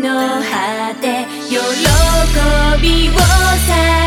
の果て喜びを探